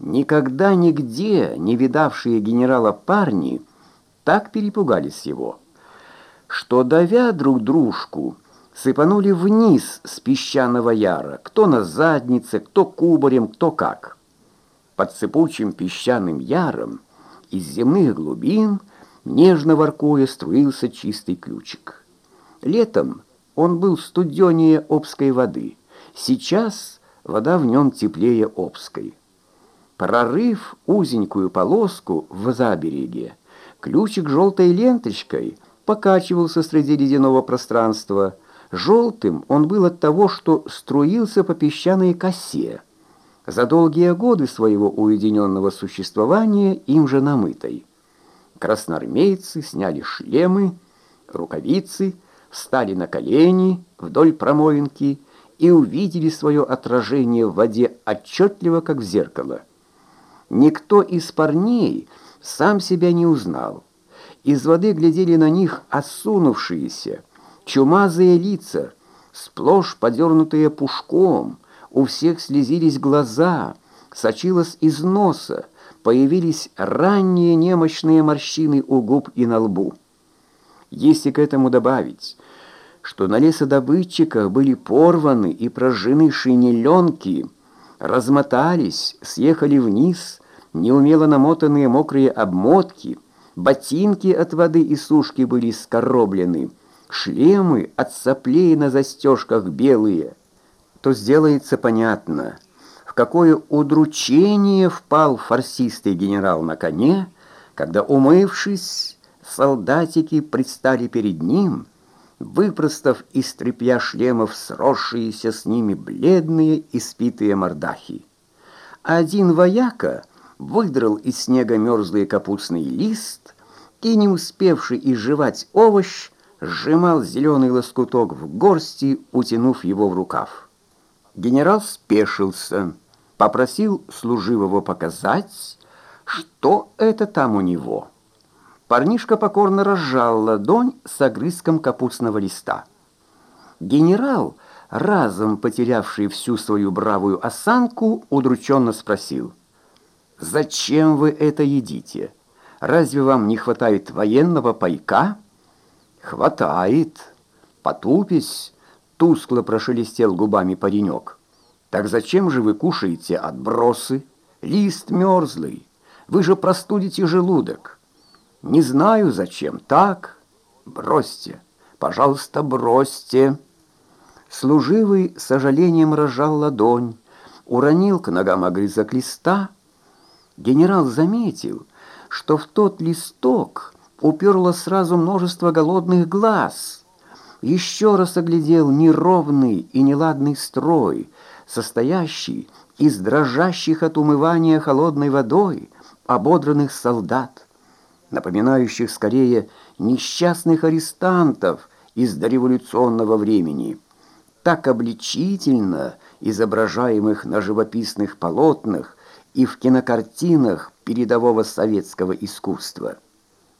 Никогда нигде не видавшие генерала парни так перепугались его, что, давя друг дружку, сыпанули вниз с песчаного яра, кто на заднице, кто кубарем, кто как. Под сыпучим песчаным яром из земных глубин, нежно воркуя, струился чистый ключик. Летом он был студенее обской воды, сейчас вода в нем теплее обской. Прорыв узенькую полоску в забереге, ключик желтой ленточкой покачивался среди ледяного пространства. Желтым он был от того, что струился по песчаной косе, за долгие годы своего уединенного существования им же намытой. Красноармейцы сняли шлемы, рукавицы, встали на колени вдоль промоинки и увидели свое отражение в воде отчетливо, как в зеркало. Никто из парней сам себя не узнал. Из воды глядели на них осунувшиеся, чумазые лица, сплошь подернутые пушком, у всех слезились глаза, сочилось из носа, появились ранние немощные морщины у губ и на лбу. Если к этому добавить, что на лесодобытчиках были порваны и прожжены шинеленки, размотались, съехали вниз, неумело намотанные мокрые обмотки, ботинки от воды и сушки были скороблены, шлемы от соплей на застежках белые, то сделается понятно, в какое удручение впал фарсистый генерал на коне, когда, умывшись, солдатики предстали перед ним, выпростав из тряпья шлемов сросшиеся с ними бледные и спитые мордахи. Один вояка — выдрал из снега мерзлый капустный лист и, не успевший изживать овощ, сжимал зеленый лоскуток в горсти, утянув его в рукав. Генерал спешился, попросил служивого показать, что это там у него. Парнишка покорно разжал ладонь с огрызком капустного листа. Генерал, разом потерявший всю свою бравую осанку, удрученно спросил — Зачем вы это едите? Разве вам не хватает военного пайка? Хватает. Потупись, тускло прошелестел губами паренек. Так зачем же вы кушаете отбросы? Лист мерзлый. Вы же простудите желудок. Не знаю зачем. Так, бросьте. Пожалуйста, бросьте. Служивый с сожалением разжал ладонь, уронил к ногам огрызок листа, Генерал заметил, что в тот листок уперло сразу множество голодных глаз. Еще раз оглядел неровный и неладный строй, состоящий из дрожащих от умывания холодной водой ободранных солдат, напоминающих скорее несчастных арестантов из дореволюционного времени, так обличительно изображаемых на живописных полотнах и в кинокартинах передового советского искусства –